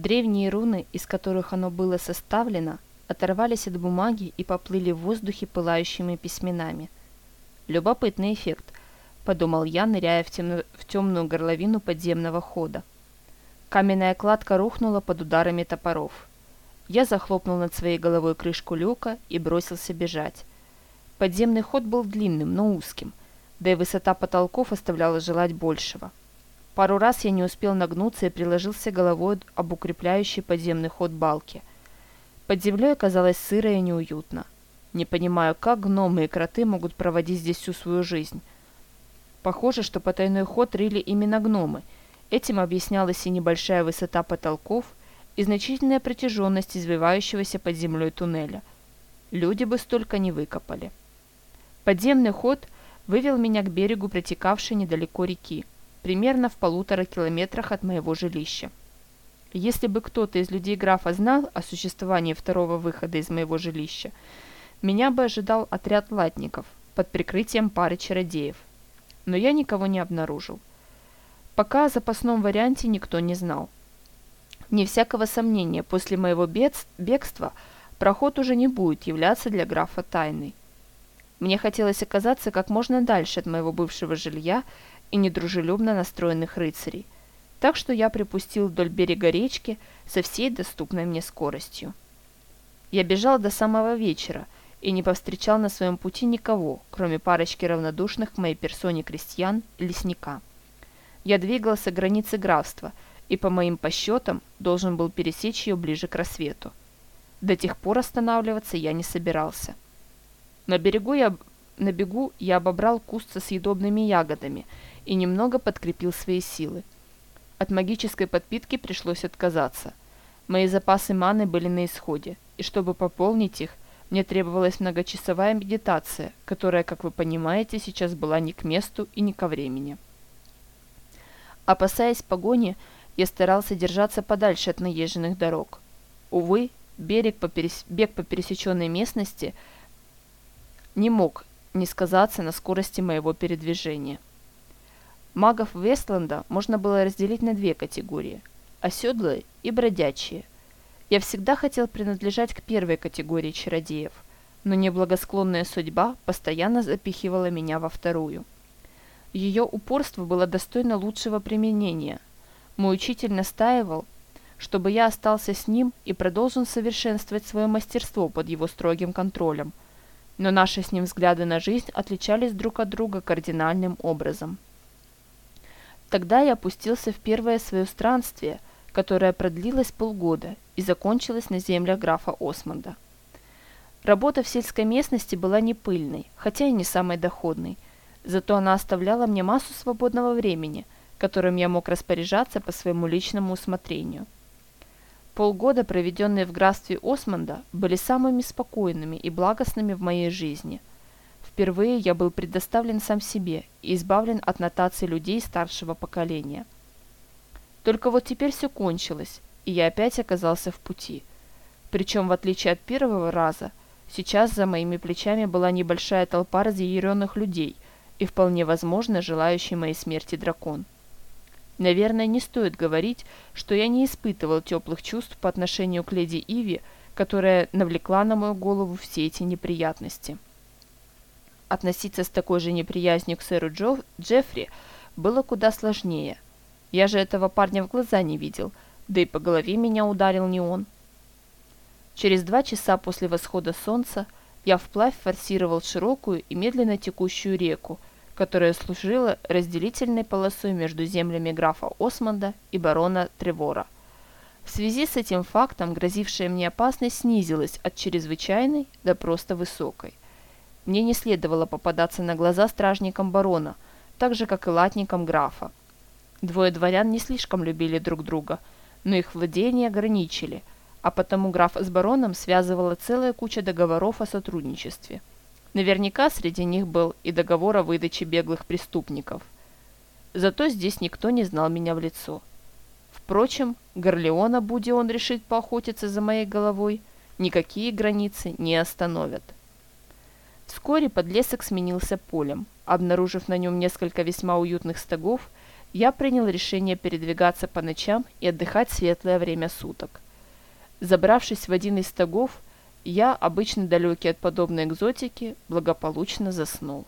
Древние руны, из которых оно было составлено, оторвались от бумаги и поплыли в воздухе пылающими письменами. «Любопытный эффект», — подумал я, ныряя в, темно, в темную горловину подземного хода. Каменная кладка рухнула под ударами топоров. Я захлопнул над своей головой крышку люка и бросился бежать. Подземный ход был длинным, но узким, да и высота потолков оставляла желать большего. Пару раз я не успел нагнуться и приложился головой об укрепляющий подземный ход балки. Под землей оказалось сыро и неуютно. Не понимаю, как гномы и кроты могут проводить здесь всю свою жизнь. Похоже, что потайной ход рыли именно гномы. Этим объяснялась и небольшая высота потолков, и значительная протяженность извивающегося под землей туннеля. Люди бы столько не выкопали. Подземный ход вывел меня к берегу протекавшей недалеко реки, примерно в полутора километрах от моего жилища. Если бы кто-то из людей графа знал о существовании второго выхода из моего жилища, меня бы ожидал отряд латников под прикрытием пары чародеев. Но я никого не обнаружил. Пока о запасном варианте никто не знал. Не всякого сомнения, после моего бегства проход уже не будет являться для графа тайной. Мне хотелось оказаться как можно дальше от моего бывшего жилья и недружелюбно настроенных рыцарей – так что я припустил вдоль берега речки со всей доступной мне скоростью. Я бежал до самого вечера и не повстречал на своем пути никого, кроме парочки равнодушных к моей персоне крестьян лесника. Я двигался к границе графства и, по моим подсчетам, должен был пересечь ее ближе к рассвету. До тех пор останавливаться я не собирался. На берегу я, на бегу я обобрал куст со съедобными ягодами и немного подкрепил свои силы – от магической подпитки пришлось отказаться. Мои запасы маны были на исходе, и чтобы пополнить их, мне требовалась многочасовая медитация, которая, как вы понимаете, сейчас была не к месту и не ко времени. Опасаясь погони, я старался держаться подальше от наезженных дорог. Увы, берег по перес... бег по пересеченной местности не мог не сказаться на скорости моего передвижения. Магов Вестланда можно было разделить на две категории – оседлые и бродячие. Я всегда хотел принадлежать к первой категории чародеев, но неблагосклонная судьба постоянно запихивала меня во вторую. Ее упорство было достойно лучшего применения. Мой учитель настаивал, чтобы я остался с ним и продолжил совершенствовать свое мастерство под его строгим контролем. Но наши с ним взгляды на жизнь отличались друг от друга кардинальным образом – Тогда я опустился в первое свое странствие, которое продлилось полгода и закончилось на землях графа Осмонда. Работа в сельской местности была не пыльной, хотя и не самой доходной, зато она оставляла мне массу свободного времени, которым я мог распоряжаться по своему личному усмотрению. Полгода, проведенные в графстве Осмонда, были самыми спокойными и благостными в моей жизни – Впервые я был предоставлен сам себе и избавлен от нотаций людей старшего поколения. Только вот теперь все кончилось, и я опять оказался в пути. Причем, в отличие от первого раза, сейчас за моими плечами была небольшая толпа разъяренных людей и вполне возможно желающий моей смерти дракон. Наверное, не стоит говорить, что я не испытывал теплых чувств по отношению к леди Иви, которая навлекла на мою голову все эти неприятности. Относиться с такой же неприязнью к сэру Джо Джеффри было куда сложнее. Я же этого парня в глаза не видел, да и по голове меня ударил не он. Через два часа после восхода солнца я вплавь форсировал широкую и медленно текущую реку, которая служила разделительной полосой между землями графа Осмонда и барона Тревора. В связи с этим фактом грозившая мне опасность снизилась от чрезвычайной до просто высокой. Мне не следовало попадаться на глаза стражникам барона, так же, как и латникам графа. Двое дворян не слишком любили друг друга, но их владения ограничили, а потому граф с бароном связывала целая куча договоров о сотрудничестве. Наверняка среди них был и договор о выдаче беглых преступников. Зато здесь никто не знал меня в лицо. Впрочем, Горлеона, будь он решить поохотиться за моей головой, никакие границы не остановят. Вскоре подлесок сменился полем. Обнаружив на нем несколько весьма уютных стогов, я принял решение передвигаться по ночам и отдыхать светлое время суток. Забравшись в один из тагов, я, обычно далекий от подобной экзотики, благополучно заснул.